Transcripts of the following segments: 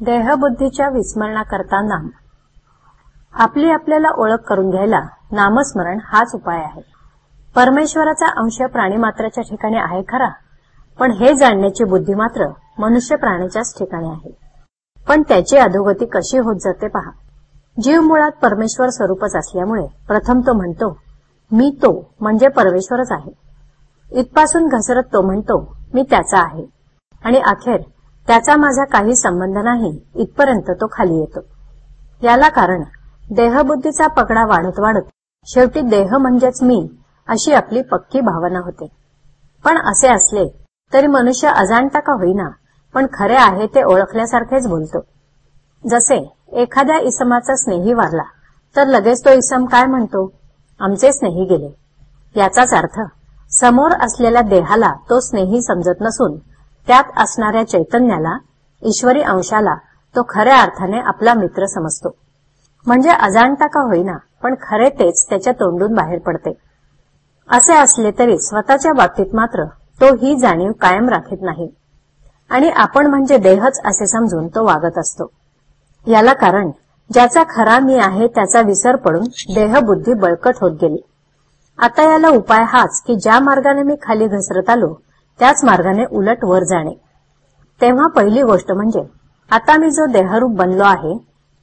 देहबुद्धीच्या विस्मरणाकरता नाम आपली आपल्याला ओळख करून घ्यायला नामस्मरण हाच उपाय आहे. परमेश्वराचा अंश प्राणीमात्राच्या ठिकाणी आहे खरा पण हे जाणण्याची बुद्धी मात्र मनुष्य प्राण्याच्याच ठिकाणी आहे. पण त्याची अधोगती कशी होत जाते पहा. जीव मुळात परमेश्वर स्वरूपच असल्यामुळे प्रथम तो म्हणतो मी तो म्हणजे परमेश्वरच आहे. इथपासून घसरत तो म्हणतो मी त्याचा आहे. आणि अखेर त्याचा माझा काही संबंध नाही. इथपर्यंत तो खाली येतो. याला कारण देहबुद्धीचा पकडा वाढत वाढत शेवटी देह म्हणजेच मी अशी आपली पक्की भावना होते. पण असे असले तरी मनुष्य अजाणता का होईना पण खरे आहे ते ओळखल्यासारखेच बोलतो. जसे एखाद्या इसमाचा स्नेही वारला तर लगेच तो इसम काय म्हणतो? आमचे स्नेही गेले. याचाच अर्थ समोर असलेल्या देहाला तो स्नेही समजत नसून त्यात असणाऱ्या चैतन्याला ईश्वरी अंशाला तो खऱ्या अर्थाने आपला मित्र समजतो. म्हणजे अजाणता का होईना पण खरे तेच त्याच्या तोंडून बाहेर पडते. असे असले तरी स्वतःच्या बाबतीत मात्र तो ही जाणीव कायम राखत नाही. आणि आपण म्हणजे देहच असे समजून तो वागत असतो. याला कारण ज्याचा खरा मी आहे त्याचा विसर पडून देहबुद्धी बळकट होत गेली. आता याला उपाय हाच की ज्या मार्गाने मी खाली घसरत आलो त्याच मार्गाने उलट वर जाणे. तेव्हा पहिली गोष्ट म्हणजे आता मी जो देहरूप बनलो आहे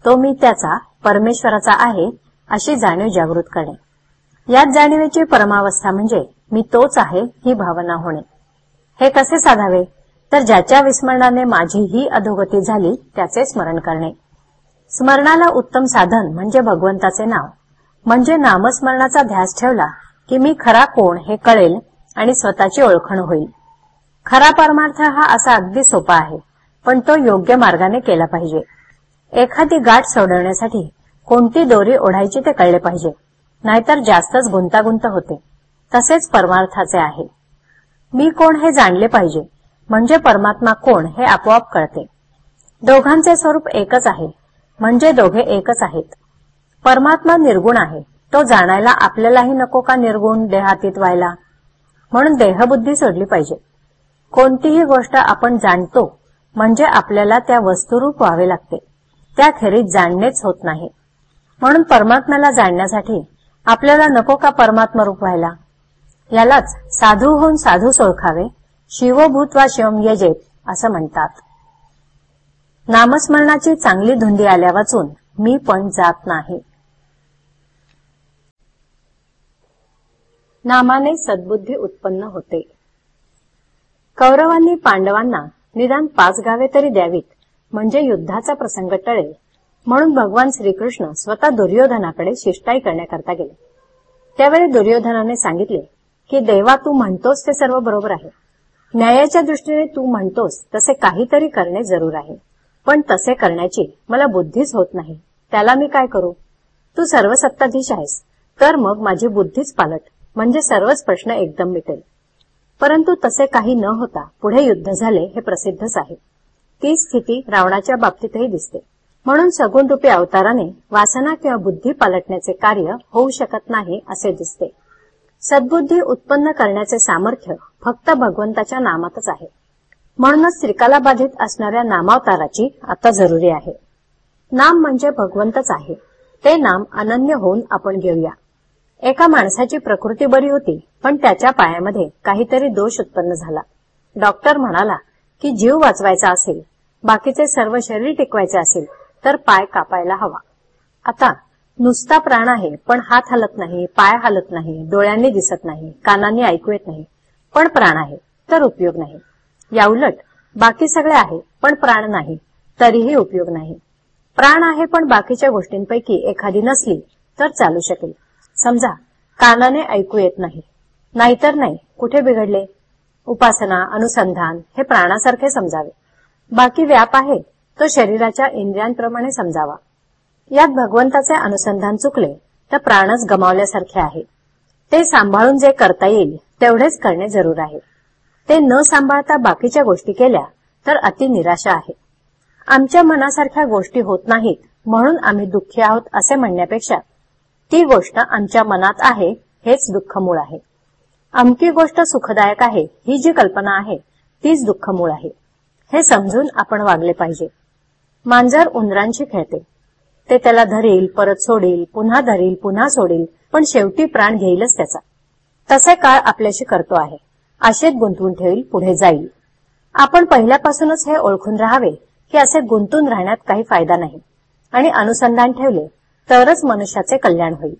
तो मी त्याचा परमेश्वराचा आहे अशी जाणीव जागृत करणे. याच जाणीवेची परमावस्था म्हणजे मी तोच आहे ही भावना होणे. हे कसे साधावे? तर ज्याच्या विस्मरणाने माझी ही अधोगती झाली त्याचे स्मरण करणे. स्मरणाला उत्तम साधन म्हणजे भगवंताचे नाव. म्हणजे नामस्मरणाचा ध्यास ठेवला की मी खरा कोण हे कळेल आणि स्वतःची ओळखण होईल. खरा परमार्थ हा असा अगदी सोपा आहे पण तो योग्य मार्गाने केला पाहिजे. एखादी गाठ सोडवण्यासाठी कोणती दोरी ओढायची ते कळले पाहिजे नाहीतर जास्तच गुंतागुंत होते. तसेच परमार्थाचे आहे. मी कोण हे जाणले पाहिजे म्हणजे परमात्मा कोण हे आपोआप कळते. दोघांचे स्वरूप एकच आहे म्हणजे दोघे एकच आहेत. परमात्मा निर्गुण आहे तो जाणायला आपल्यालाही नको का निर्गुण देहातीत व्हायला? म्हणून देहबुद्धी सोडली पाहिजे. कोणतीही गोष्ट आपण जाणतो म्हणजे आपल्याला त्या वस्तुरूप व्हावे लागते. त्याखेरीज जाणणेच होत नाही. म्हणून परमात्म्याला जाणण्यासाठी आपल्याला नको का परमात्मा रूप व्हायला? यालाच साधू होऊन साधू ओळखावे शिवभूत वा शिवम यजेत असं म्हणतात. नामस्मरणाची चांगली धुंदी आल्या वाचून मी पण जात नाही. नामाने सद्बुद्धी उत्पन्न होते. कौरवांनी पांडवांना निदान पाच गावे तरी द्यावीत म्हणजे युद्धाचा प्रसंग टळेल. म्हणून भगवान श्रीकृष्ण स्वतः दुर्योधनाकडे शिष्टाई करण्याकरता गेले. त्यावेळी दुर्योधनाने सांगितले की देवा तू म्हणतोस ते सर्व बरोबर आहे. न्यायाच्या दृष्टीने तू म्हणतोस तसे काहीतरी करणे जरूर आहे. पण तसे करण्याची मला बुद्धीच होत नाही. त्याला मी काय करू? तू सर्व सत्ताधीश आहेस. तर मग माझी बुद्धीच पालट म्हणजे सर्वच प्रश्न एकदम मिटेल. परंतु तसे काही न होता पुढे युद्ध झाले हे प्रसिद्धच आहे ती स्थिती रावणाच्या बाबतीतही दिसते. म्हणून सगुण रूपी अवताराने वासना किंवा बुद्धी पालटण्याचे कार्य होऊ शकत नाही असे दिसते. सद्बुद्धी उत्पन्न करण्याचे सामर्थ्य फक्त भगवंताच्या नामातच आहे. म्हणूनच श्रीकाला बाधित असणाऱ्या नामावताराची आता जरुरी आहे. नाम म्हणजे भगवंतच आहे. ते नाम अनन्य होऊन आपण घेऊया. एका माणसाची प्रकृती बरी होती पण त्याच्या पायामध्ये काहीतरी दोष उत्पन्न झाला. डॉक्टर म्हणाला की जीव वाचवायचा असेल बाकीचे सर्व शरीर टिकवायचे असेल तर पाय कापायला हवा. आता नुसता प्राण आहे पण हात हलत नाही पाय हलत नाही डोळ्यांनी दिसत नाही कानांनी ऐकू येत नाही पण प्राण आहे तर उपयोग नाही. याउलट बाकी सगळे आहे पण प्राण नाही तरीही उपयोग नाही. प्राण आहे पण बाकीच्या गोष्टींपैकी एखादी नसली तर चालू शकेल. समजा कानाने ऐकू येत नाही. नाहीतर नाही कुठे बिघडले? उपासना अनुसंधान हे प्राणासारखे समजावे. बाकी व्याप आहे तो शरीराच्या इंद्रियांप्रमाणे समजावा. यात भगवंताचे अनुसंधान चुकले तर प्राणच गमावल्यासारखे आहे. ते सांभाळून जे करता येईल तेवढेच करणे जरूर आहे. ते न सांभाळता बाकीच्या गोष्टी केल्या तर अति निराशा आहे. आमच्या मनासारख्या गोष्टी होत नाहीत म्हणून आम्ही दुःखी आहोत असे म्हणण्यापेक्षा ती गोष्ट आमच्या मनात आहे हेच दुःख मूळ आहे. अमकी गोष्ट सुखदायक आहे ही जी कल्पना आहे तीच दुःख मूळ आहे. हे समजून आपण वागले पाहिजे. मांजर उंदरांशी खेळते. ते त्याला धरील परत सोडील पुन्हा धरील पुन्हा सोडील पण शेवटी प्राण घेईलच त्याचा. तसे काळ आपल्याशी करतो आहे. आशेत गुंतवून ठेवील पुढे जाईल. आपण पहिल्यापासूनच हे ओळखून राहावे की असे गुंतून राहण्यात काही फायदा नाही. आणि अनुसंधान ठेवले तरच मनुष्याचे कल्याण होईल.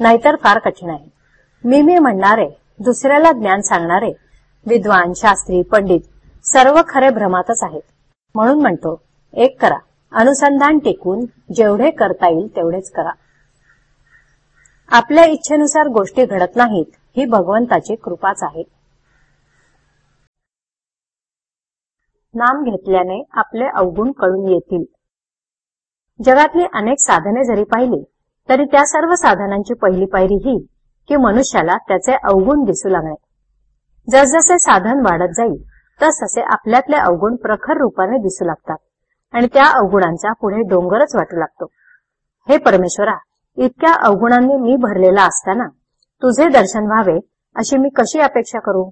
नाहीतर फार कठीण आहे. मी मी म्हणणारे दुसऱ्याला ज्ञान सांगणारे विद्वान शास्त्री पंडित सर्व खरे भ्रमातच आहेत. म्हणून म्हणतो एक करा. अनुसंधान टिकून जेवढे करता येईल तेवढेच करा. आपल्या इच्छेनुसार गोष्टी घडत नाहीत ही भगवंताची कृपाच आहे. नाम घेतल्याने आपले अवगुण कळून येतील. जगातली अनेक साधने जरी पाहिली तरी त्या सर्व साधनांची पहिली पायरी ही की मनुष्याला त्याचे अवगुण दिसू लागणे. जसजसे साधन वाढत जाईल तसतसे आपल्यातले अवगुण प्रखर रूपाने दिसू लागतात आणि त्या अवगुणांचा पुढे डोंगरच वाटू लागतो. हे परमेश्वरा इतक्या अवगुणांनी मी भरलेला असताना तुझे दर्शन व्हावे अशी मी कशी अपेक्षा करू?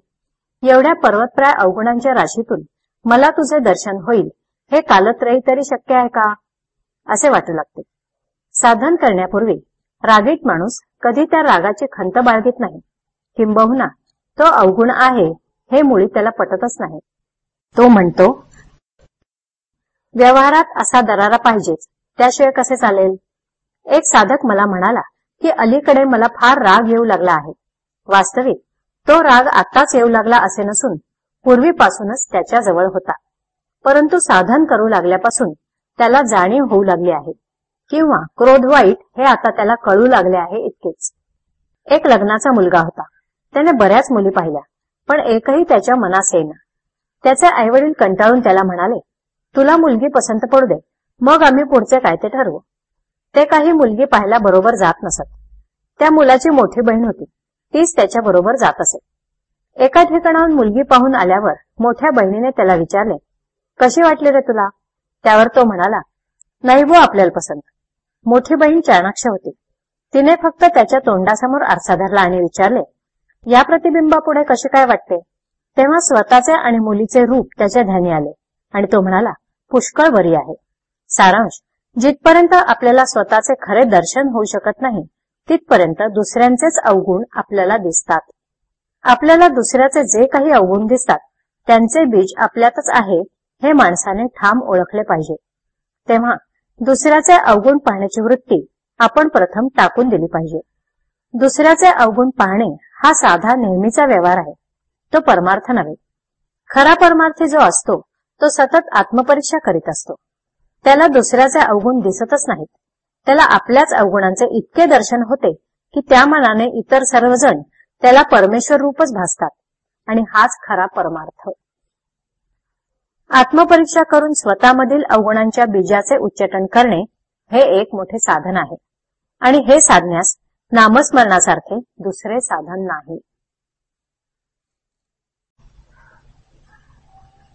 एवढ्या पर्वतप्राय अवगुणांच्या राशीतून मला तुझे दर्शन होईल हे कालत्रयी तरी शक्य आहे का? असे वाटू लागते. साधन करण्यापूर्वी रागीट माणूस कधी त्या रागाची खंत बाळगीत नाही. किंबहुना तो अवगुण आहे हे मुळी त्याला पटतच नाही. तो म्हणतो व्यवहारात असा दरारा पाहिजेच. त्याशिवाय कसे चालेल? एक साधक मला म्हणाला की अलीकडे मला फार राग येऊ लागला आहे. वास्तविक तो राग आताच येऊ लागला असे नसून पूर्वीपासूनच त्याच्याजवळ होता. परंतु साधन करू लागल्यापासून त्याला जाणीव होऊ लागली आहे. किंवा क्रोध वाईट हे आता त्याला कळू लागले आहे इतकेच. एक लग्नाचा मुलगा होता. त्याने बऱ्याच मुली पाहिल्या पण एकही त्याच्या मनास येईना. त्याचे आईवडील कंटाळून त्याला म्हणाले तुला मुलगी पसंत पडू दे मग आम्ही पुढचे काय ते ठरवू. ते काही मुलगी पाहायला बरोबर जात नसत. त्या मुलाची मोठी बहीण होती. तीच त्याच्या बरोबर जात असे. एका ठिकाणाहून मुलगी पाहून आल्यावर मोठ्या बहिणीने त्याला विचारले कशी वाटली रे तुला? त्यावर तो म्हणाला नाही वो आपल्याला पसंत. मोठी बहीण चाणाक्ष होती. तिने फक्त त्याच्या तोंडासमोर आरसा धरला आणि विचारले या प्रतिबिंबापुढे कसे काय वाटते? तेव्हा स्वतःचे आणि मुलीचे रूप त्याच्या ध्यानी आले आणि तो म्हणाला पुष्कळ बरी आहे. सारांश जिथपर्यंत आपल्याला स्वतःचे खरे दर्शन होऊ शकत नाही तिथपर्यंत दुसऱ्यांचेच अवगुण आपल्याला दिसतात. आपल्याला दुसऱ्याचे जे काही अवगुण दिसतात त्यांचे बीज आपल्यातच आहे हे माणसाने ठाम ओळखले पाहिजे. तेव्हा दुसऱ्याचे अवगुण पाहण्याची वृत्ती आपण प्रथम टाकून दिली पाहिजे. दुसऱ्याचे अवगुण पाहणे हा साधा नेहमीचा व्यवहार आहे. तो परमार्थ नव्हे. खरा परमार्थी जो असतो तो सतत आत्मपरीक्षा करीत असतो. त्याला दुसऱ्याचे अवगुण दिसतच नाहीत. त्याला आपल्याच अवगुणांचे इतके दर्शन होते की त्या मनाने इतर सर्वजण त्याला परमेश्वर रूपच भासतात. आणि हाच खरा परमार्थ. आत्मपरीक्षा करून स्वतःमधील अवगुणांच्या बीजाचे उच्चाटन करणे हे एक मोठे साधन आहे. आणि हे साधण्यास नामस्मरणासारखे दुसरे साधन नाही.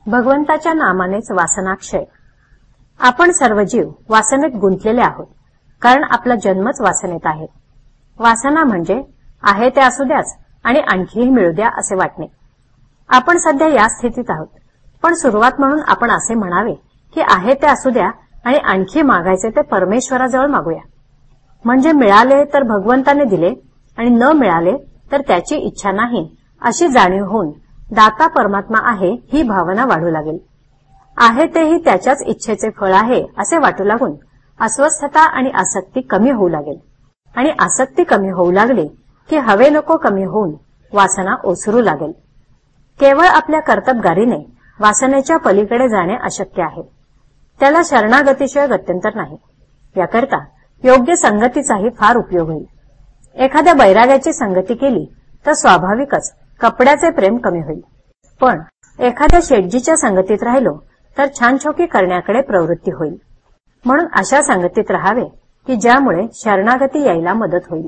भगवंताच्या नामानेच वासनाक्षय. आपण सर्व जीव वासनेत गुंतलेले आहोत कारण आपला जन्मच वासनेत आहे. वासना म्हणजे आहे ते असू द्याच आणि आणखीही मिळू द्या असे वाटणे. आपण सध्या या स्थितीत आहोत. पण सुरुवात म्हणून आपण असे म्हणावे की आहे ते असू द्या आणि आणखी मागायचे ते परमेश्वराजवळ मागूया. म्हणजे मिळाले तर भगवंताने दिले आणि न मिळाले तर त्याची इच्छा नाही अशी जाणीव होऊन दाता परमात्मा आहे ही भावना वाढू लागेल. आहे तेही त्याच्याच इच्छेचे फळ आहे असे वाटू लागून अस्वस्थता आणि आसक्ती कमी होऊ लागेल. आणि आसक्ती कमी होऊ लागली की हवे नको कमी होऊन वासना ओसरू लागेल. केवळ आपल्या कर्तबगारीने वासनेच्या पलीकडे जाणे अशक्य आहे. त्याला शरणागतीशिवाय गत्यंतर नाही. याकरता योग्य संगतीचाही फार उपयोग होईल. एखाद्या बैराग्याची संगती केली तर स्वाभाविकच कपड्याचे प्रेम कमी होईल. पण एखाद्या शेटजीच्या संगतीत राहिलो तर छानछोकी करण्याकडे प्रवृत्ती होईल. म्हणून अशा संगतीत राहावे की ज्यामुळे शरणागती यायला मदत होईल.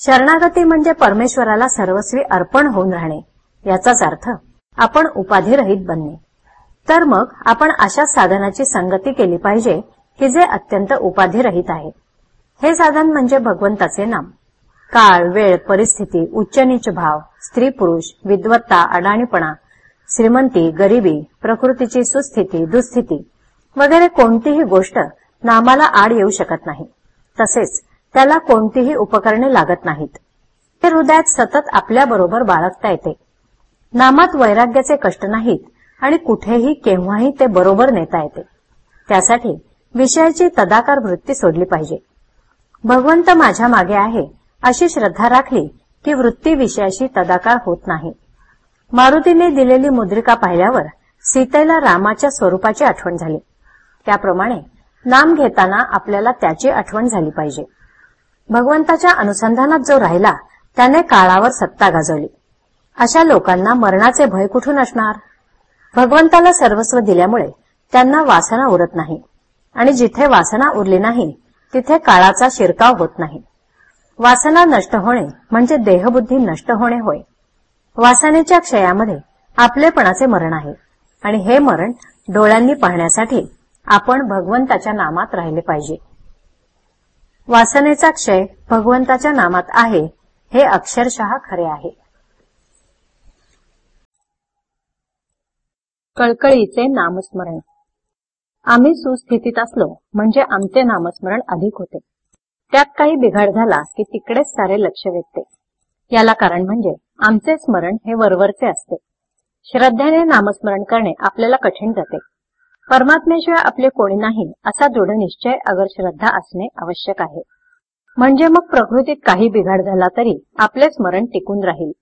शरणागती म्हणजे परमेश्वराला सर्वस्वी अर्पण होऊन राहणे याचाच अर्थ आपण उपाधिरहित बनणे. तर मग आपण अशा साधनाची संगती केली पाहिजे की जे अत्यंत उपाधिरहित आहे. हे साधन म्हणजे भगवंताचे नाम. काळ वेळ परिस्थिती उच्च नीच भाव स्त्री पुरुष विद्वत्ता अडाणीपणा श्रीमंती गरिबी प्रकृतीची सुस्थिती दुस्थिती वगैरे कोणतीही गोष्ट नामाला आड येऊ शकत नाही. तसेच त्याला कोणतीही उपकरणे लागत नाहीत. ते हृदयात सतत आपल्याबरोबर बाळगता येते. नामात वैराग्याचे कष्ट नाहीत आणि कुठेही केव्हाही ते बरोबर नेता येते. त्यासाठी विषयाची तदाकार वृत्ती सोडली पाहिजे. भगवंत माझ्या मागे आहे अशी श्रद्धा राखली की वृत्ती विषयाशी तदाकार होत नाही. मारुतीने दिलेली मुद्रिका पाहिल्यावर सीतेला रामाच्या स्वरूपाची आठवण झाली. त्याप्रमाणे नाम घेताना आपल्याला त्याची आठवण झाली पाहिजे. भगवंताच्या अनुसंधानात जो राहिला त्याने काळावर सत्ता गाजवली. अशा लोकांना मरणाचे भय कुठून असणार? भगवंताला सर्वस्व दिल्यामुळे त्यांना वासना उरत नाही. आणि जिथे वासना उरली नाही तिथे काळाचा शिरकाव होत नाही. वासना नष्ट होणे म्हणजे देहबुद्धी नष्ट होणे होय. वासनेच्या क्षयामध्ये आपलेपणाचे मरण आहे. आणि हे मरण डोळ्यांनी पाहण्यासाठी आपण भगवंताच्या नामात राहिले पाहिजे. वासनेचा क्षय भगवंताच्या नामात आहे हे अक्षरशः खरे आहे. कळकळीचे नामस्मरण. आम्ही सुस्थितीत असलो म्हणजे आमचे नामस्मरण अधिक होते. त्यात काही बिघाड झाला की तिकडेच सारे लक्ष वेधते. याला कारण म्हणजे आमचे स्मरण हे वरवरचे असते. श्रद्धेने नामस्मरण करणे आपल्याला कठीण जाते. परमात्मेशिवाय आपले कोणी नाही असा दृढ निश्चय अगर श्रद्धा असणे आवश्यक आहे. म्हणजे मग प्रकृतीत काही बिघाड झाला तरी आपले स्मरण टिकून राहील.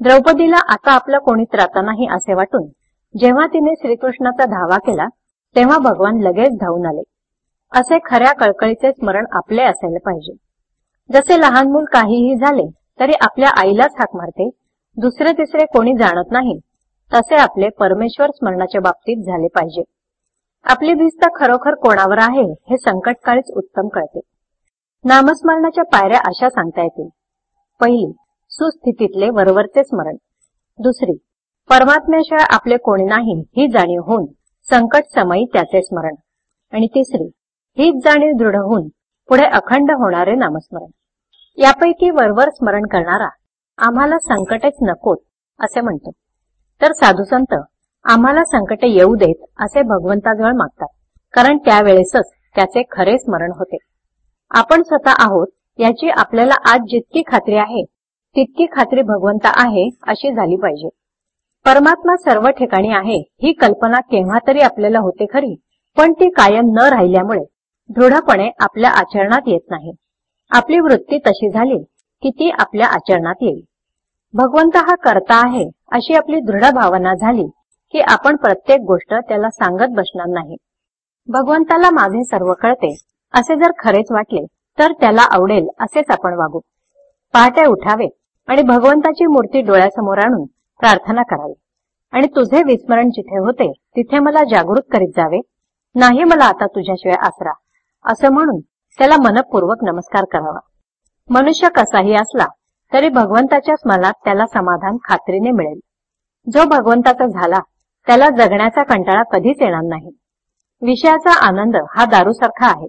द्रौपदीला आता आपला कोणी त्राता नाही असे वाटून जेव्हा तिने श्रीकृष्णाचा धावा केला तेव्हा भगवान लगेच धावून आले. असे खऱ्या कळकळीचे स्मरण आपले असायला पाहिजे. जसे लहान मूल काहीही झाले तरी आपल्या आईलाच हाक मारते दुसरे तिसरे कोणी जाणत नाही तसे आपले परमेश्वर स्मरणाच्या बाबतीत झाले पाहिजे. आपली भिस्त खरोखर कोणावर आहे हे संकटकाळीच उत्तम कळते. नामस्मरणाच्या पायऱ्या अशा सांगता येतील. पहिली सुस्थितीतले वरवरचे स्मरण. दुसरी परमात्म्याशिवाय आपले कोणी नाही ही जाणीव होऊन संकट समयी त्याचे स्मरण. आणि तिसरी हीच जाणीव दृढ होऊन पुढे अखंड होणारे नामस्मरण. यापैकी वरवर स्मरण करणारा आम्हाला संकटेच नकोत असे म्हणतो. तर साधू संत आम्हाला संकटे येऊ देत असे भगवंताजवळ मागतात. कारण त्यावेळेसच त्याचे खरे स्मरण होते. आपण स्वतः आहोत याची आपल्याला आज जितकी खात्री आहे तितकी खात्री भगवंता आहे अशी झाली पाहिजे. परमात्मा सर्व ठिकाणी आहे ही कल्पना केव्हा तरी आपल्याला होते खरी पण ती कायम न राहिल्यामुळे दृढपणे आपल्या आचरणात येत नाही. आपली वृत्ती तशी झाली की ती आपल्या आचरणात येईल. भगवंत हा करता आहे अशी आपली दृढ भावना झाली की आपण प्रत्येक गोष्ट त्याला सांगत बसणार नाही. भगवंताला माझे सर्व कळते असे जर खरेच वाटले तर त्याला आवडेल असेच आपण वागू. पहाटे उठावे आणि भगवंताची मूर्ती डोळ्यासमोर आणून प्रार्थना करावी. आणि तुझे विस्मरण जिथे होते तिथे मला जागृत करीत जावे. नाही मला आता तुझ्याशिवाय आसरा. असं म्हणून त्याला मनपूर्वक नमस्कार करावा. मनुष्य कसाही असला तरी भगवंताच्या स्मरणात त्याला समाधान खात्रीने मिळेल. जो भगवंताचा झाला त्याला जगण्याचा कंटाळा कधीच येणार नाही. विषयाचा आनंद हा दारूसारखा आहे.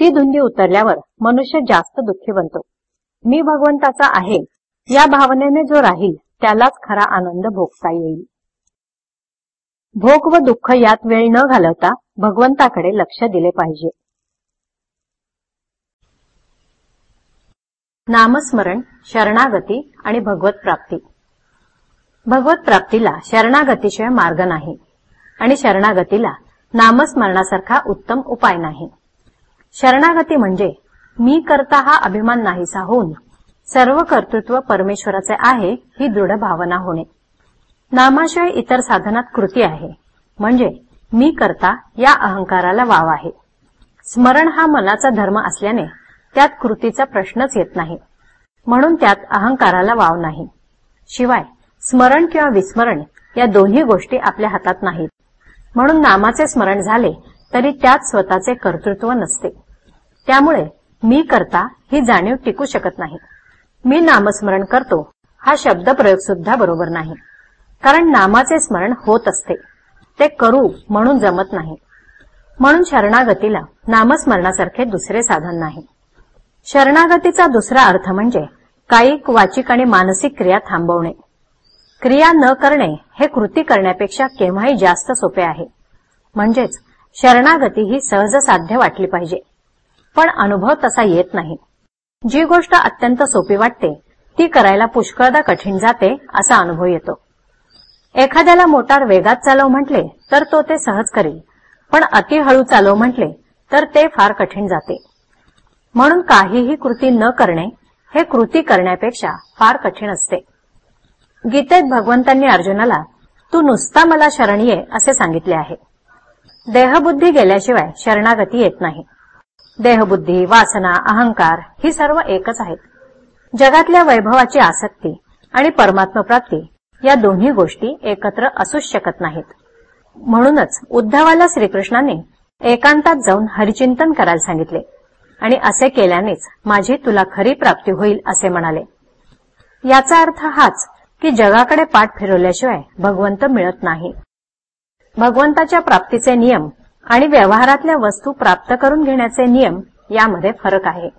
ती धुंदी उतरल्यावर मनुष्य जास्त दुःखी बनतो. मी भगवंताचा आहे या भावनेने जो राहील त्यालाच खरा आनंद भोगता येईल. भोग व दुःख यात वेळ न घालवता भगवंताकडे लक्ष दिले पाहिजे. नामस्मरण शरणागती आणि भगवत प्राप्ती. भगवत प्राप्तीला शरणागतीशिवाय मार्ग नाही आणि शरणागतीला नामस्मरणासारखा उत्तम उपाय नाही. शरणागती म्हणजे मी करता हा अभिमान नाहीसा होऊन सर्व कर्तृत्व परमेश्वराचे आहे ही दृढ भावना होणे. नामाशिवाय इतर साधनात कृती आहे. म्हणजे मी करता या अहंकाराला वाव आहे. स्मरण हा मनाचा धर्म असल्याने त्यात कृतीचा प्रश्नच येत नाही. म्हणून त्यात अहंकाराला वाव नाही. शिवाय स्मरण किंवा विस्मरण या दोन्ही गोष्टी आपल्या हातात नाहीत. म्हणून नामाचे स्मरण झाले तरी त्यात स्वतःचे कर्तृत्व नसते. त्यामुळे मी करता ही जाणीव टिकू शकत नाही. मी नामस्मरण करतो. हा शब्दप्रयोग सुद्धा बरोबर नाही. कारण नामाचे स्मरण होत असते. ते करू म्हणून जमत नाही. म्हणून शरणागतीला नामस्मरणासारखे दुसरे साधन नाही. शरणागतीचा दुसरा अर्थ म्हणजे कायिक वाचिक आणि मानसिक क्रिया थांबवणे. क्रिया न करणे हे कृती करण्यापेक्षा केव्हाही जास्त सोपे आहे. म्हणजेच शरणागती ही सहज साध्य वाटली पाहिजे. पण अनुभव तसा येत नाही. जी गोष्ट अत्यंत सोपी वाटते ती करायला पुष्कळदा कठीण जाते असा अनुभव येतो. एखाद्याला मोटार वेगात चालव म्हटले तर तो ते सहज करेल. पण अति हळू चालव म्हटले तर ते फार कठीण जाते. म्हणून काहीही कृती न करणे हे कृती करण्यापेक्षा फार कठीण असते. गीतेत भगवंतांनी अर्जुनाला तू नुसता मला शरण ये असे सांगितले आहे. देहबुद्धी गेल्याशिवाय शरणागती येत नाही. देहबुद्धी वासना अहंकार ही सर्व एकच आहेत. जगातल्या वैभवाची आसक्ती आणि परमात्म प्राप्ती या दोन्ही गोष्टी एकत्र असूच शकत नाहीत. म्हणूनच उद्धवाला श्रीकृष्णाने एकांतात जाऊन हरिचिंतन करायला सांगितले आणि असे केल्यानेच माझी तुला खरी प्राप्ती होईल असे म्हणाले. याचा अर्थ हाच की जगाकडे पाठ फिरवल्याशिवाय भगवंत मिळत नाही. भगवंताच्या प्राप्तीचे नियम आणि व्यवहारातल्या वस्तू प्राप्त करून घेण्याचे नियम यामध्ये फरक आहे.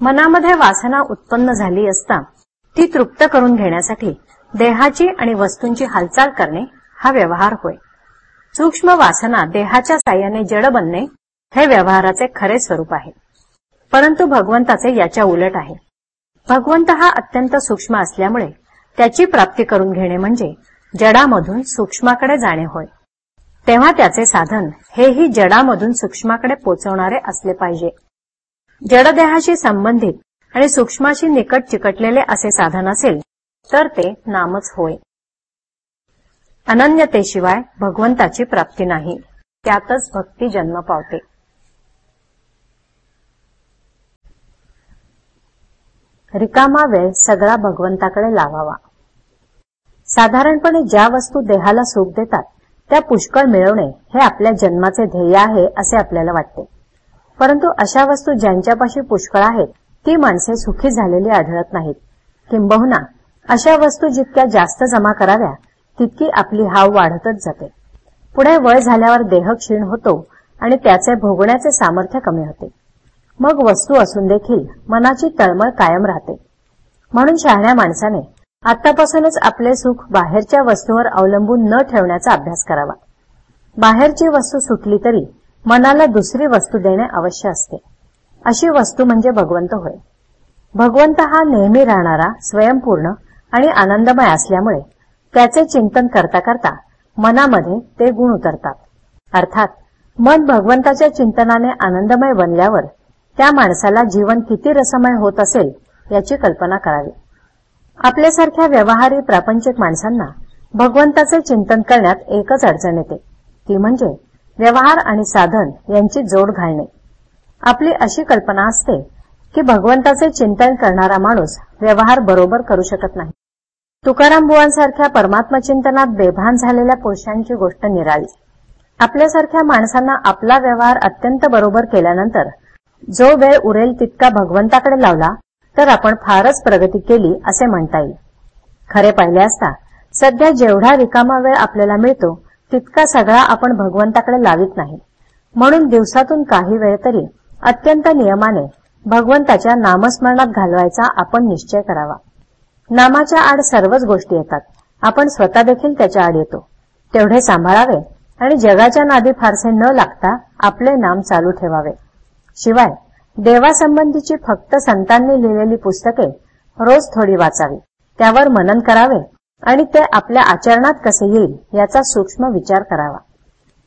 मनामध्ये वासना उत्पन्न झाली असता ती तृप्त करून घेण्यासाठी देहाची आणि वस्तूंची हालचाल करणे हा व्यवहार होय. सूक्ष्म वासना देहाच्या साह्याने जड बनणे हे व्यवहाराचे खरे स्वरूप आहे. परंतु भगवंताचे याच्या उलट आहे. भगवंत हा अत्यंत सूक्ष्म असल्यामुळे त्याची प्राप्ती करून घेणे म्हणजे जडामधून सूक्ष्माकडे जाणे होय. तेव्हा त्याचे साधन हेही जडामधून सूक्ष्माकडे पोचवणारे असले पाहिजे. जडदेहाशी संबंधित आणि सूक्ष्माशी निकट चिकटलेले असे साधन असेल तर ते नामच होय. अनन्यतेशिवाय भगवंताची प्राप्ती नाही त्यातच भक्ती जन्म पावते. रिकामा वेळ सगळा भगवंताकडे लावावा. साधारणपणे ज्या वस्तू देहाला सुख देतात त्या पुष्कळ मिळवणे हे आपल्या जन्माचे ध्येय आहे असे आपल्याला वाटते. परंतु अशा वस्तू ज्यांच्यापाशी पुष्कळ आहेत ती माणसे सुखी झालेली आढळत नाहीत. किंबहुना अशा वस्तू जितक्या जास्त जमा कराव्या तितकी आपली हाव वाढतच जाते. पुढे वय झाल्यावर देह क्षीण होतो आणि त्याचे भोगण्याचे सामर्थ्य कमी होते. मग वस्तू असून देखील मनाची तळमळ कायम राहते. म्हणून शहाण्या माणसाने आतापासूनच आपले सुख बाहेरच्या वस्तूवर अवलंबून न ठेवण्याचा अभ्यास करावा. बाहेरची वस्तू सुटली तरी मनाला दुसरी वस्तू देणे अवश्य असते. अशी वस्तू म्हणजे भगवंत होय. भगवंत हा नेहमी राहणारा स्वयंपूर्ण आणि आनंदमय असल्यामुळे त्याचे चिंतन करता करता मनामध्ये ते गुण उतरतात. अर्थात मन भगवंताच्या चिंतनाने आनंदमय बनल्यावर त्या माणसाला जीवन किती रसमय होत असेल याची कल्पना करावी. आपल्यासारख्या व्यवहारी प्रापंचिक माणसांना भगवंताचे चिंतन करण्यात एकच अडचण येते. ती म्हणजे व्यवहार आणि साधन यांची जोड घालणे. आपली अशी कल्पना असते की भगवंताचे चिंतन करणारा माणूस व्यवहार बरोबर करू शकत नाही. तुकाराम बुवांसारख्या परमात्मा चिंतनात बेभान झालेल्या पुरुषांची गोष्ट निराळी. आपल्यासारख्या माणसांना आपला व्यवहार अत्यंत बरोबर केल्यानंतर जो वेळ उरेल तितका भगवंताकडे लावला तर आपण फारच प्रगती केली असे म्हणता येईल. खरे पाहिले असता सध्या जेवढा रिकामा वेळ आपल्याला मिळतो तितका सगळा आपण भगवंताकडे लावित नाही. म्हणून दिवसातून काही वेळ तरी अत्यंत नियमाने भगवंताच्या नामस्मरणात घालवायचा आपण निश्चय करावा. नामाच्या आड सर्वच गोष्टी येतात. आपण स्वतः देखील त्याच्या आड येतो. तेवढे सांभाळावे आणि जगाच्या नादी फारसे न लागता आपले नाम चालू ठेवावे. शिवाय देवासंबंधीची फक्त संतांनी लिहिलेली पुस्तके रोज थोडी वाचावी. त्यावर मनन करावे आणि ते आपल्या आचरणात कसे येईल याचा सूक्ष्म विचार करावा.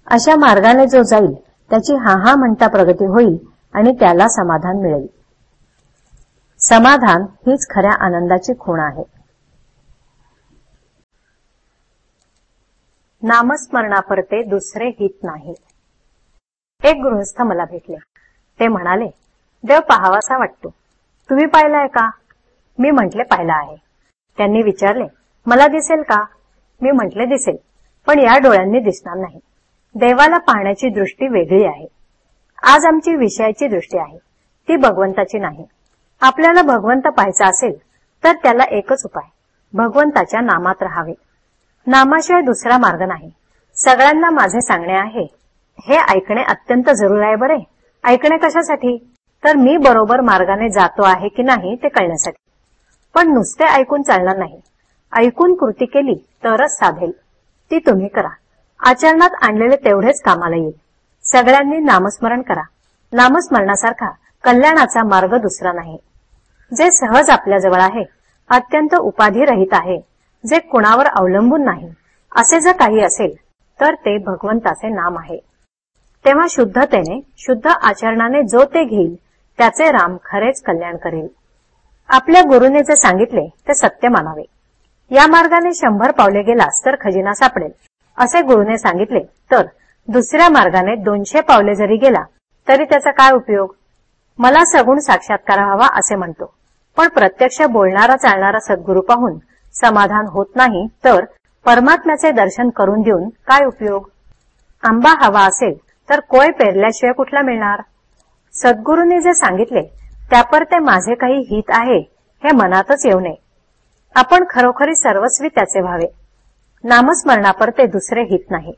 अशा मार्गाने जो जाईल त्याची हा हा म्हणता प्रगती होईल आणि त्याला समाधान मिळेल. समाधान हीच खऱ्या आनंदाची खूण आहे. नामस्मरणापरते दुसरे हित नाही. एक गृहस्थ मला भेटले. ते म्हणाले देव पहावासा वाटतो. तुम्ही पाहिलाय का? मी म्हटले पाहिला आहे. त्यांनी विचारले मला दिसेल का? मी म्हटले दिसेल. पण या डोळ्यांनी दिसणार नाही. देवाला पाहण्याची दृष्टी वेगळी आहे. आज आमची विषयाची दृष्टी आहे. ती भगवंताची नाही. आपल्याला भगवंत पाहायचा असेल तर त्याला एकच उपाय. भगवंताच्या नामात राहावे. नामाशिवाय दुसरा मार्ग नाही. सगळ्यांना माझे सांगणे आहे. हे ऐकणे अत्यंत जरूर आहे बरे. ऐकणे कशासाठी? तर मी बरोबर मार्गाने जातो आहे की नाही ते कळण्यासाठी. पण नुसते ऐकून चालणार नाही. ऐकून कृती केली तरच साधेल. ती तुम्ही करा. आचरणात आणलेले तेवढेच कामाला येईल. सगळ्यांनी नामस्मरण करा. नामस्मरणासारखा कल्याणाचा मार्ग दुसरा नाही. जे सहज आपल्याजवळ आहे अत्यंत उपाधीरहित आहे जे कुणावर अवलंबून नाही असे जर काही असेल तर ते भगवंताचे नाम आहे. तेव्हा शुद्धतेने शुद्ध आचरणाने जो ते घेईल त्याचे राम खरेच कल्याण करेल. आपल्या गुरुने जे सांगितले ते सत्य मानावे. या मार्गाने शंभर पावले गेलास तर खजिना सापडेल. असे गुरुने सांगितले तर दुसऱ्या मार्गाने दोनशे पावले जरी गेला तरी त्याचा काय उपयोग? मला सगुण साक्षात्कार व्हावा असे म्हणतो. पण प्रत्यक्ष बोलणारा चालणारा सद्गुरू पाहून समाधान होत नाही तर परमात्म्याचे दर्शन करून देऊन काय उपयोग? आंबा हवा असेल तर कोय पेरल्याशिवाय कुठला मिळणार? सद्गुरूंनी जे सांगितले त्यापर ते माझे काही हित आहे हे मनातच येऊ नये. आपण खरोखरी सर्वस्वी त्याचे व्हावे. नामस्मरणापर ते दुसरे हित नाही.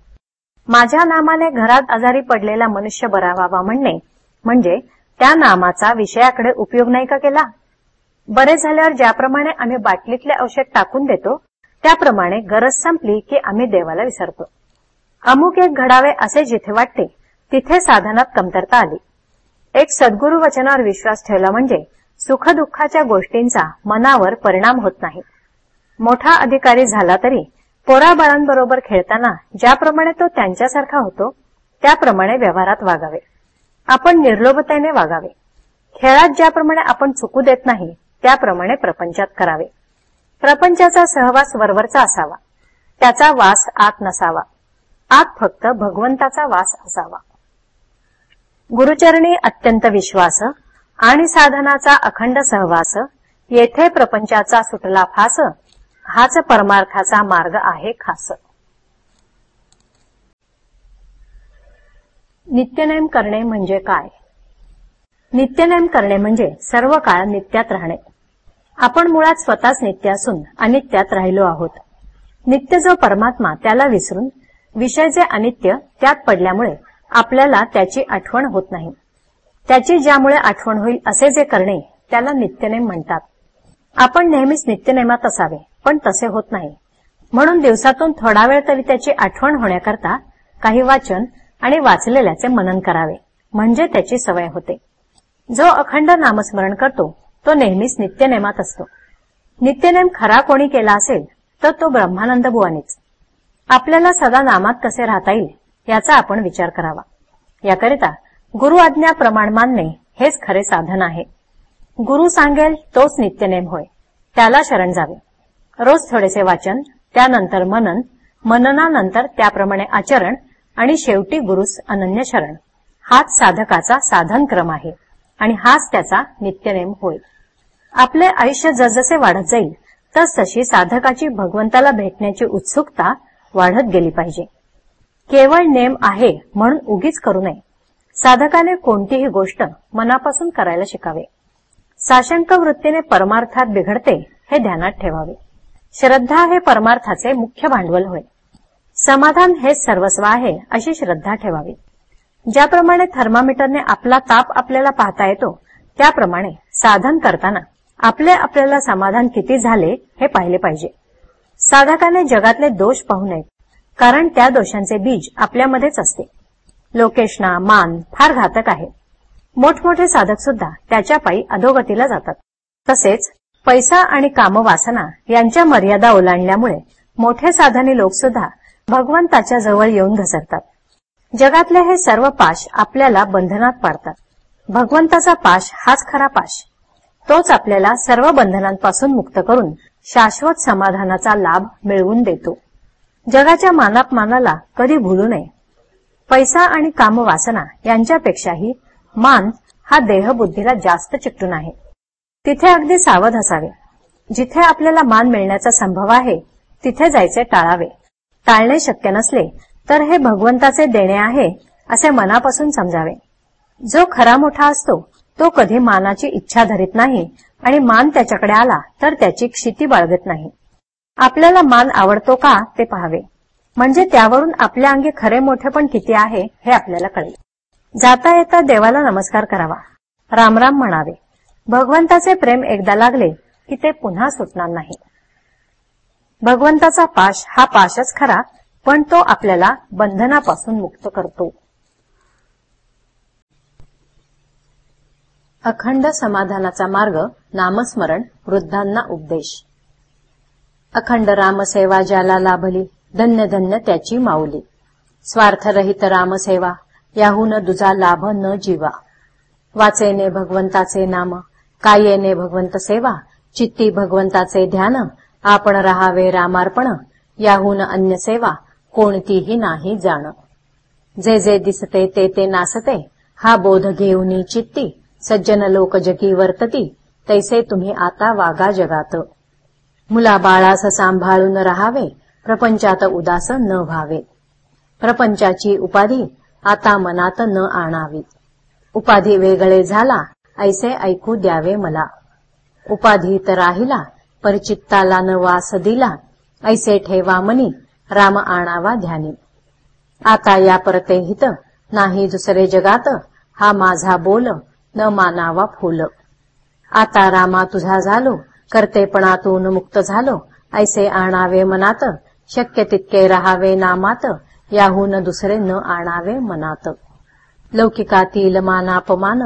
माझ्या नामाने घरात आजारी पडलेला मनुष्य बरा व्हावा म्हणणे म्हणजे त्या नामाचा विषयाकडे उपयोग नाही का केला? बरे झाल्यावर ज्याप्रमाणे आम्ही बाटलीतले औषध टाकून देतो त्याप्रमाणे गरज संपली की आम्ही देवाला विसरतो. अमुक एक घडावे असे जिथे वाटते तिथे साधनात कमतरता आली. एक सद्गुरु वचनावर विश्वास ठेवला म्हणजे सुखदुःखाच्या गोष्टींचा मनावर परिणाम होत नाही. मोठा अधिकारी झाला तरी पोराबाळांबरोबर खेळताना ज्याप्रमाणे तो त्यांच्यासारखा होतो त्याप्रमाणे व्यवहारात वागावे. आपण निर्लोभतेने वागावे. खेळात ज्याप्रमाणे आपण चुकू देत नाही त्याप्रमाणे प्रपंचात करावे. प्रपंचाचा सहवास वरवरचा असावा. त्याचा वास आत नसावा. आत फक्त भगवंताचा वास असावा. गुरुचरणी अत्यंत विश्वास आणि साधनाचा अखंड सहवास येथे प्रपंचाचा सुटला फास हाच परमार्थाचा मार्ग आहे खास. नित्यनेम करणे म्हणजे काय? नित्यनेम करणे म्हणजे सर्व काळ नित्यात राहणे. आपण मुळात स्वतःच नित्य असून अनित्यात राहिलो आहोत. नित्य जो परमात्मा त्याला विसरून विषय जे अनित्य त्यात पडल्यामुळे आपल्याला त्याची आठवण होत नाही. त्याची ज्यामुळे आठवण होईल असे जे करणे त्याला नित्यनेम म्हणतात. आपण नेहमीच नित्यनेमात असावे पण तसे होत नाही. म्हणून दिवसातून थोडा वेळ तरी त्याची आठवण होण्याकरता काही वाचन आणि वाचलेल्याचे मनन करावे म्हणजे त्याची सवय होते. जो अखंड नामस्मरण करतो तो नेहमीच नित्यनेमात असतो. नित्यनेम खरा कोणी केला असेल तर तो ब्रह्मानंद बुवानीच. आपल्याला सदा नामात कसे राहता येईल? याचा आपण विचार करावा. याकरिता गुरु आज्ञा प्रमाण मानणे हेच खरे साधन आहे. गुरु सांगेल तोच नित्यनेम होय. त्याला शरण जावे. रोज थोडेसे वाचन त्यानंतर मनन मननानंतर त्याप्रमाणे आचरण आणि शेवटी गुरुस अनन्य शरण. हाच साधकाचा साधन क्रम आहे आणि हाच त्याचा नित्यनेम होय. आपले आयुष्य जसजसे वाढत जाईल तसतशी साधकाची भगवंताला भेटण्याची उत्सुकता वाढत गेली पाहिजे. केवळ नेम आहे म्हणून उगीच करू नये. साधकाने कोणतीही गोष्ट मनापासून करायला शिकावे. साशंक वृत्तीने परमार्थात बिघडते हे ध्यानात ठेवावे. श्रद्धा हे परमार्थाचे मुख्य भांडवल होय. समाधान हेच सर्वस्व आहे अशी श्रद्धा ठेवावी. ज्याप्रमाणे थर्मामीटरने आपला ताप आपल्याला पाहता येतो त्याप्रमाणे साधन करताना आपले आपल्याला समाधान किती झाले हे पाहिले पाहिजे. साधकाने जगातले दोष पाहू नयेत कारण त्या दोषांचे बीज आपल्यामध्येच असते. लोकेशना मान फार घातक आहे. मोठमोठे साधक सुद्धा त्याच्या पायी अधोगतीला जातात. तसेच पैसा आणि कामवासना यांच्या मर्यादा ओलांडल्यामुळे मोठे साधनी लोक सुद्धा भगवंताच्या जवळ येऊन घसरतात. जगातले हे सर्व पाश आपल्याला बंधनात पाडतात. भगवंताचा पाश हाच खरा पाश. तोच आपल्याला सर्व बंधनांपासून मुक्त करून शाश्वत समाधानाचा लाभ मिळवून देतो. जगाच्या मानापमानाला कधी भूलू नये. पैसा आणि कामवासना यांच्यापेक्षाही मान हा देहबुद्धीला जास्त चिकटून आहे. तिथे अगदी सावध असावे. जिथे आपल्याला मान मिळण्याचा संभव आहे तिथे जायचे टाळावे. टाळणे शक्य नसले तर हे भगवंताचे देणे आहे असे मनापासून समजावे. जो खरा मोठा असतो तो कधी मानाची इच्छा धरीत नाही आणि मान त्याच्याकडे आला तर त्याची क्षिती बाळगत नाही. आपल्याला मान आवडतो का ते पाहावे. म्हणजे त्यावरून आपल्या अंगी खरे मोठे पण किती आहे हे आपल्याला कळेल. जाता येता देवाला नमस्कार करावा. रामराम म्हणावे. भगवंताचे प्रेम एकदा लागले की ते पुन्हा सुटणार नाही. भगवंताचा पाश हा पाशच खरा पण तो आपल्याला बंधनापासून मुक्त करतो. अखंड समाधानाचा मार्ग नामस्मरण वृद्धांना उपदेश. अखंड रामसेवा ज्याला लाभली धन्य धन्य त्याची माऊली. स्वार्थरहित रामसेवा याहून दुजा लाभ न जीवा. वाचेने भगवंताचे नाम कायेने भगवंत सेवा चित्ती भगवंताचे ध्यान आपण राहावे रामार्पण याहून अन्य सेवा कोणतीही नाही जाण. जे जे दिसते ते ते नासते हा बोध घेऊनी चित्ती सज्जन लोक जगी वर्तती तैसे तुम्ही आता वागा जगात. मुला बाळास सांभाळून राहावे प्रपंचात उदास न व्हावे. प्रपंचाची उपाधी आता मनात न आणावी. उपाधी वेगळे झाला ऐसे ऐकू द्यावे मला. उपाधीत राहिला परिचित्ताला न वास दिला ऐसे ठेवा मनी राम आणावा ध्यानी. आता या परते हित नाही दुसरे जगात हा माझा बोल न मानावा फुल. आता रामा तुझा झालो कर्तेपणातून मुक्त झालो. ऐसे आणावे मनात शक्य तितके राहावे नामात याहून दुसरे न आणावे मनात. लौकिकातील मानापमान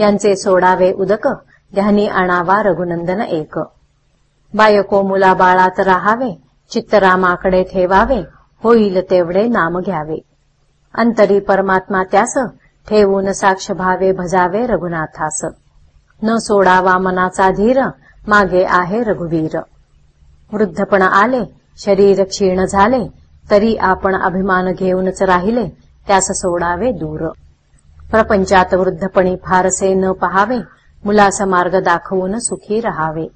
यांचे सोडावे उदक ध्यानी आणावा रघुनंदन एक. बायको मुला बाळात राहावे चित्तरामाकडे ठेवावे होईल तेवढे नाम घ्यावे. अंतरी परमात्मा त्यास ठेवून साक्ष भावे भजावे रघुनाथास. न सोडावा मनाचा धीर मागे आहे रघुवीर. वृद्धपण आले शरीर क्षीण झाले तरी आपण अभिमान घेऊनच राहिले त्यास सोडावे दूर. प्रपंचात वृद्धपणी फारसे न पहावे मुलास मार्ग दाखवून सुखी राहावे.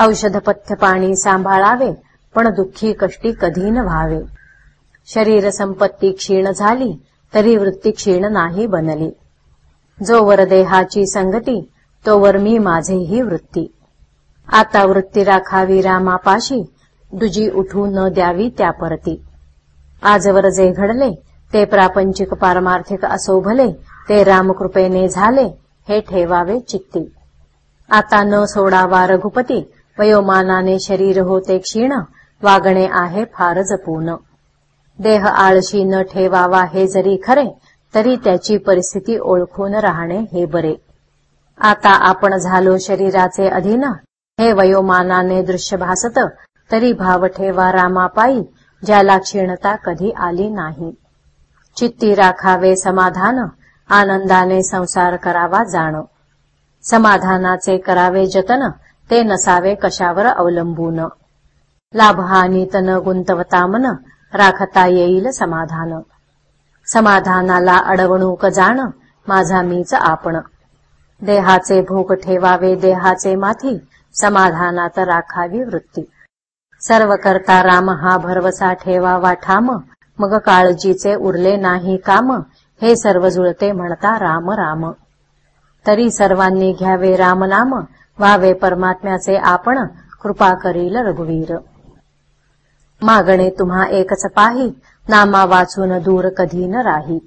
औषध पथ्य पाणी सांभाळावे पण दुःखी कष्टी कधी न व्हावे. शरीर संपत्ती क्षीण झाली तरी वृत्ती क्षीण नाही बनली. जोवर देहाची संगती तोवर मी माझेही वृत्ती. आता वृत्ती राखावी रामापाशी. दुजी उठू न द्यावी त्या परती. आजवर जे घडले ते प्रापंचिक पारमार्थिक असो भले ते रामकृपेने झाले हे ठेवावे चित्ती. आता न सोडावा रघुपती वयोमानाने शरीर होते क्षीण वागणे आहे फार जपून. देह आळशी न ठेवावा हे जरी खरे तरी त्याची परिस्थिती ओळखून राहणे हे बरे. आता आपण झालो शरीराचे अधीन हे वयोमानाने दृश्य भासत तरी भाव ठेवा रामापायी ज्याला क्षीणता कधी आली नाही. चित्ती राखावे समाधान आनंदाने संसार करावा जाण. समाधानाचे करावे जतन ते नसावे कशावर अवलंबून. लाभहानीत न गुंतवता मन राखता येईल समाधान. समाधानाला अडवणूक जाण माझा मीच आपण. देहाचे भोग ठेवावे देहाचे माथी समाधानात राखावी वृत्ती. सर्व करता राम हा भरवसा ठेवावा ठाम मग काळजीचे उरले नाही काम हे सर्व जुळते म्हणता राम राम. तरी सर्वांनी घ्यावे रामनाम व्हावे परमात्म्याचे आपण कृपा करील रघुवीर. मागणे तुम्हा एकच पाही नामा वाचून दूर कधी न राही.